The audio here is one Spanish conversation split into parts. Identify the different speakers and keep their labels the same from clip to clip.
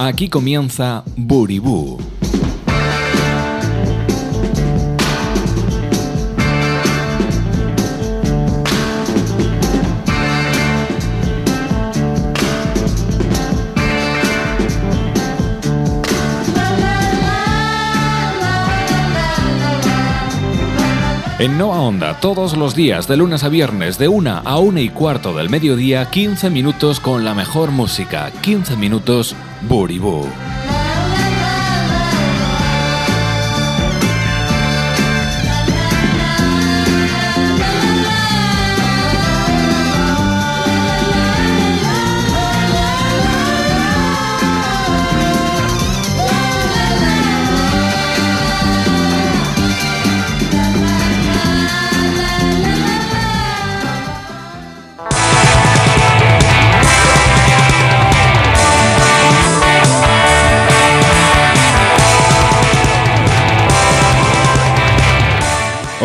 Speaker 1: Aquí comienza Buribú. En Noa Onda, todos los días, de lunes a viernes, de una a una y cuarto del mediodía, 15 minutos con la mejor música. 15 minutos, Buribú.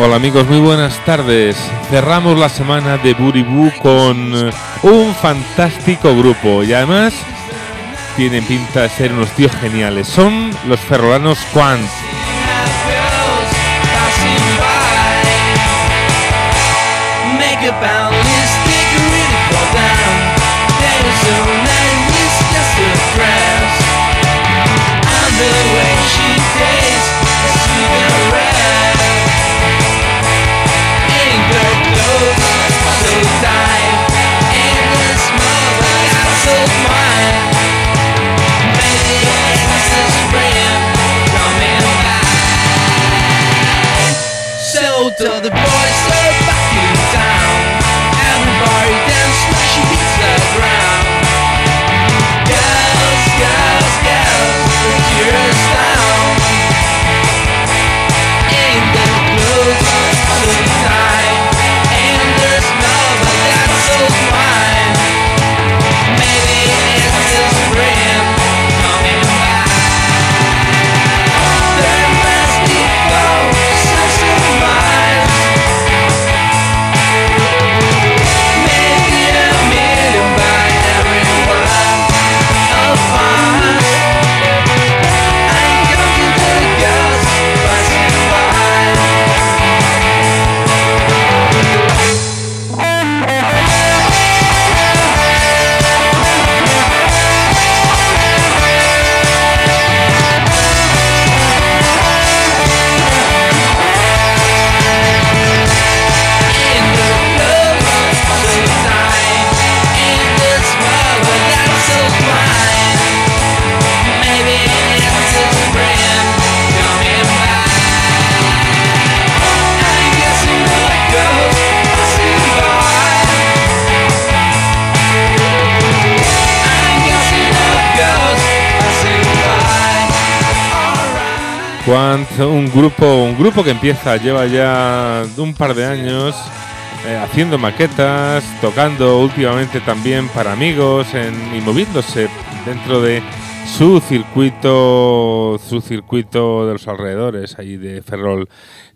Speaker 2: Hola amigos, muy buenas tardes. Cerramos la semana de Buribú con eh, un fantástico grupo y además tienen pinta de ser unos tíos geniales. Son los ferrolanos Quant.
Speaker 3: to the boys. Say-
Speaker 2: Quant, un grupo, un grupo que empieza, lleva ya un par de años eh, haciendo maquetas, tocando últimamente también para amigos en- y moviéndose dentro de su circuito, su circuito de los alrededores ahí de Ferrol.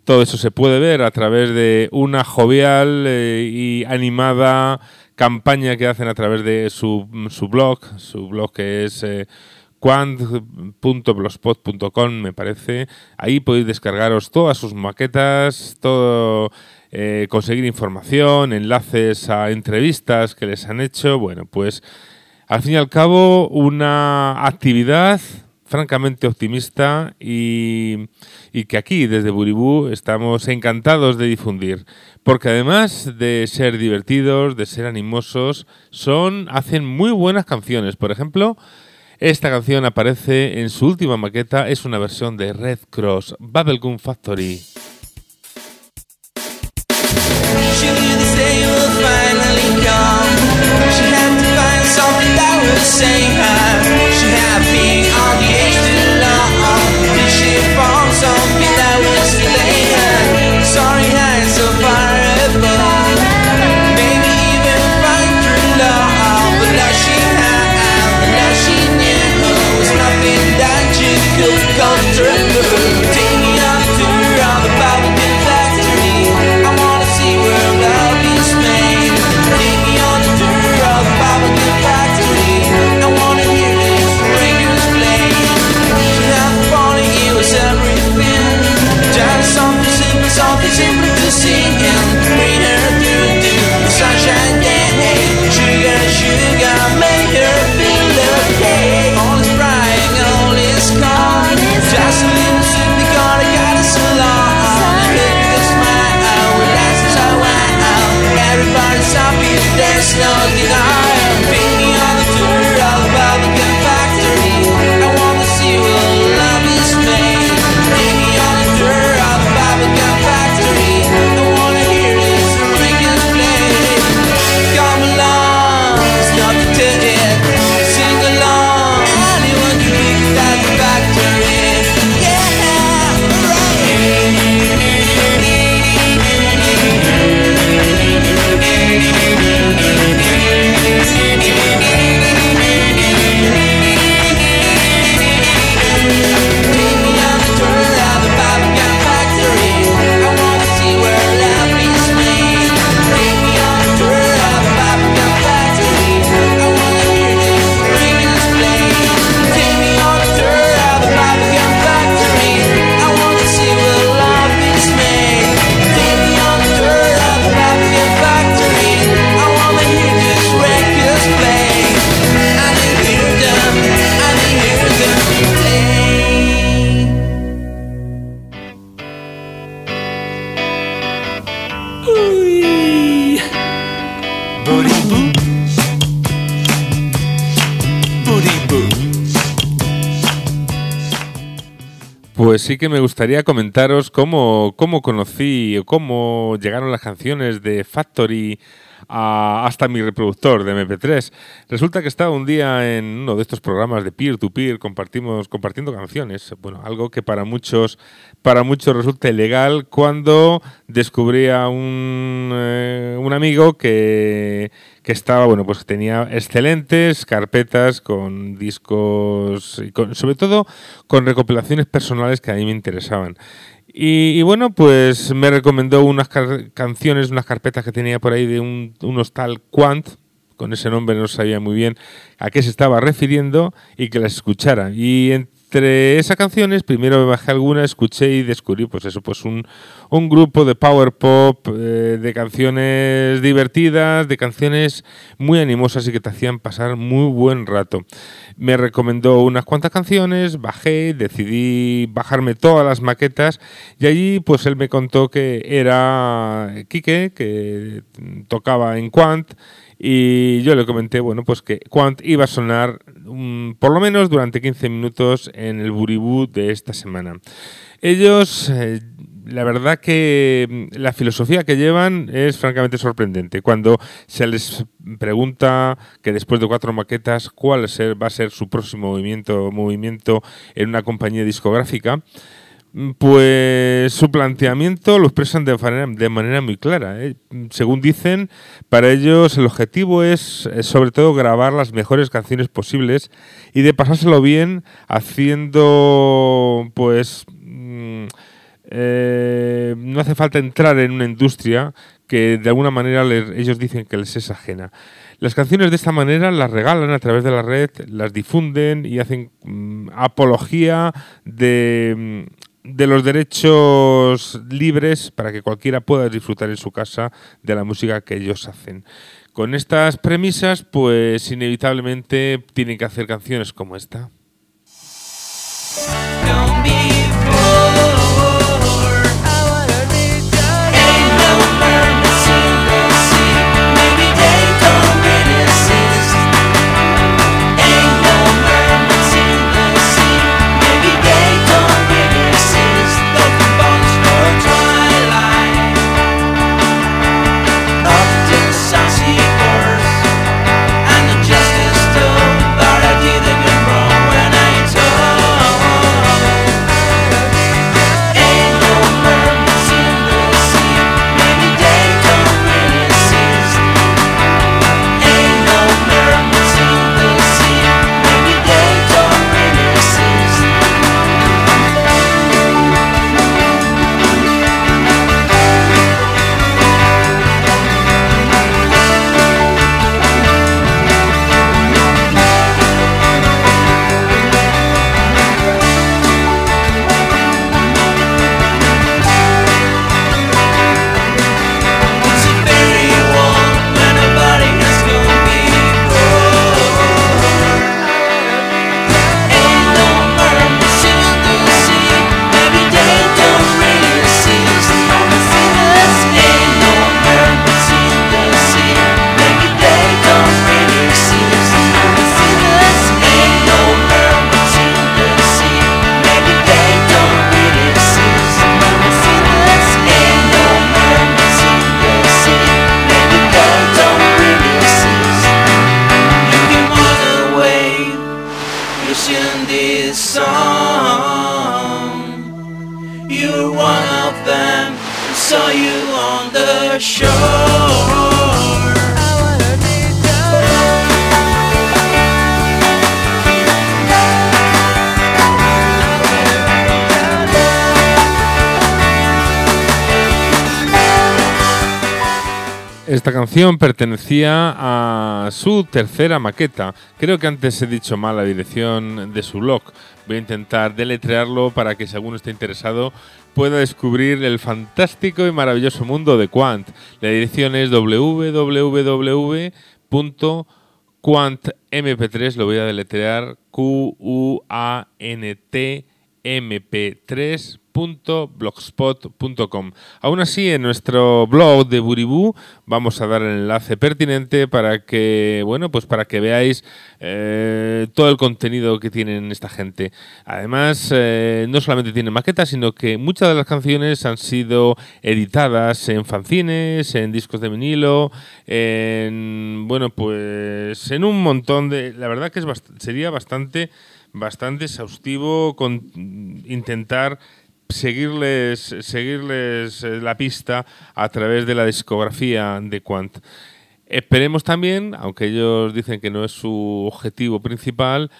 Speaker 2: Todo eso se puede ver a través de una jovial eh, y animada campaña que hacen a través de su, su blog, su blog que es eh, quant.blogspot.com me parece. Ahí podéis descargaros todas sus maquetas, todo eh, conseguir información, enlaces a entrevistas que les han hecho. Bueno, pues al fin y al cabo una actividad francamente optimista y, y que aquí desde Buribú estamos encantados de difundir. Porque además de ser divertidos, de ser animosos, son, hacen muy buenas canciones. Por ejemplo, esta canción aparece en su última maqueta, es una versión de Red Cross, Bubblegum Factory. Pues sí que me gustaría comentaros cómo, cómo conocí o cómo llegaron las canciones de Factory a- hasta mi reproductor de MP3. Resulta que estaba un día en uno de estos programas de peer-to-peer compartimos, compartiendo canciones. Bueno, algo que para muchos, para muchos resulta ilegal cuando descubrí a un, eh, un amigo que, que estaba, bueno, pues tenía excelentes carpetas con discos, y con- sobre todo con recopilaciones personales que a mí me interesaban. Y, y bueno, pues me recomendó unas canciones, unas carpetas que tenía por ahí de un, unos tal Quant, con ese nombre no sabía muy bien a qué se estaba refiriendo y que las escuchara. Y entre esas canciones, primero me bajé alguna, escuché y descubrí, pues eso, pues un, un grupo de power pop, eh, de canciones divertidas, de canciones muy animosas y que te hacían pasar muy buen rato. Me recomendó unas cuantas canciones, bajé, decidí bajarme todas las maquetas y allí pues él me contó que era Quique, que tocaba en Quant y yo le comenté, bueno, pues que Quant iba a sonar por lo menos durante 15 minutos en el Buribú de esta semana. Ellos, eh, la verdad que mm, la filosofía que llevan es francamente sorprendente. Cuando se les pregunta que después de cuatro maquetas cuál va a ser su próximo movimiento, movimiento en una compañía discográfica, pues su planteamiento lo expresan de manera, muy clara. ¿eh? Según dicen, para ellos el objetivo es, sobre todo grabar las mejores canciones posibles y de pasárselo bien haciendo pues mm, eh, no hace falta entrar en una industria que de alguna manera ellos dicen que les es ajena. Las canciones de esta manera las regalan a través de la red, las difunden y hacen mm, apología de, mm, de los derechos libres para que cualquiera pueda disfrutar en su casa de la música que ellos hacen. Con estas premisas, pues inevitablemente tienen que hacer canciones como esta. Esta canción pertenecía a su tercera maqueta. Creo que antes he dicho mal la dirección de su blog. Voy a intentar deletrearlo para que si alguno está interesado pueda descubrir el fantástico y maravilloso mundo de Quant. La dirección es www.quantmp3, lo voy a deletrear Q U A N T MP3 buribú.blogspot.com. Aún así, en nuestro blog de Buribú vamos a dar el enlace pertinente para que, bueno, pues para que veáis eh, todo el contenido que tienen esta gente. Además, eh, no solamente tienen maquetas, sino que muchas de las canciones han sido editadas en fanzines, en discos de vinilo, en, bueno, pues en un montón de... La verdad que es sería bastante bastante exhaustivo intentar seguirles, seguirles eh, la pista a través de la discografía de Quant. Esperemos también, aunque ellos dicen que no es su objetivo principal,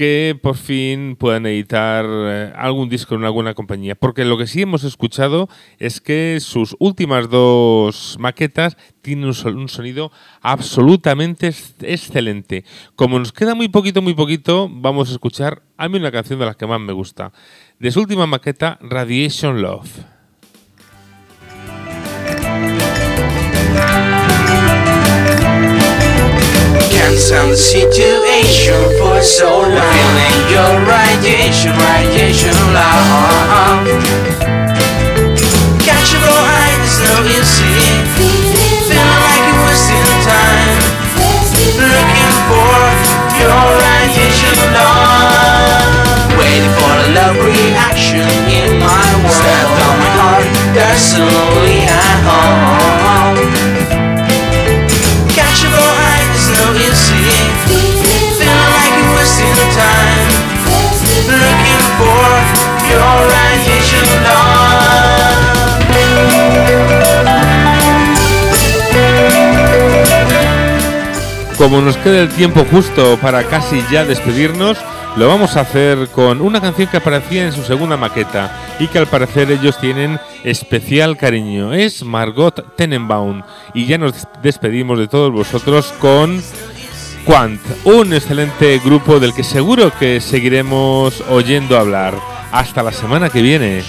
Speaker 2: que por fin puedan editar eh, algún disco en alguna compañía. Porque lo que sí hemos escuchado es que sus últimas dos maquetas tienen un, sonido absolutamente excelente. Como nos queda muy poquito, muy poquito, vamos a escuchar a mí una canción de las que más me gusta. De su última maqueta, Radiation Love.
Speaker 3: Stand the situation for so long. Feeling your radiation, radiation love. Your eyes. Feeling like wasting time. Looking for your radiation love. Waiting for love reaction in my world. Stepped on my heart, personally at home.
Speaker 2: Como nos queda el tiempo justo para casi ya despedirnos, lo vamos a hacer con una canción que aparecía en su segunda maqueta y que al parecer ellos tienen especial cariño. Es Margot Tenenbaum. Y ya nos despedimos de todos vosotros con Quant, un excelente grupo del que seguro que seguiremos oyendo hablar. Hasta la semana que viene.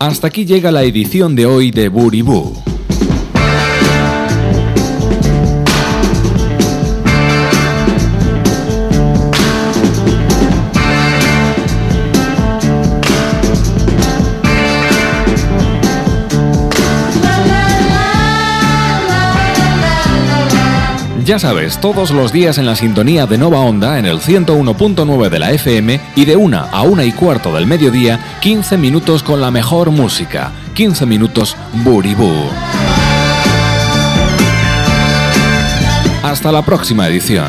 Speaker 1: Hasta aquí llega la edición de hoy de Buribú. Ya sabes, todos los días en la sintonía de Nova Onda en el 101.9 de la FM y de una a una y cuarto del mediodía, 15 minutos con la mejor música. 15 minutos Buribú. Hasta la próxima edición.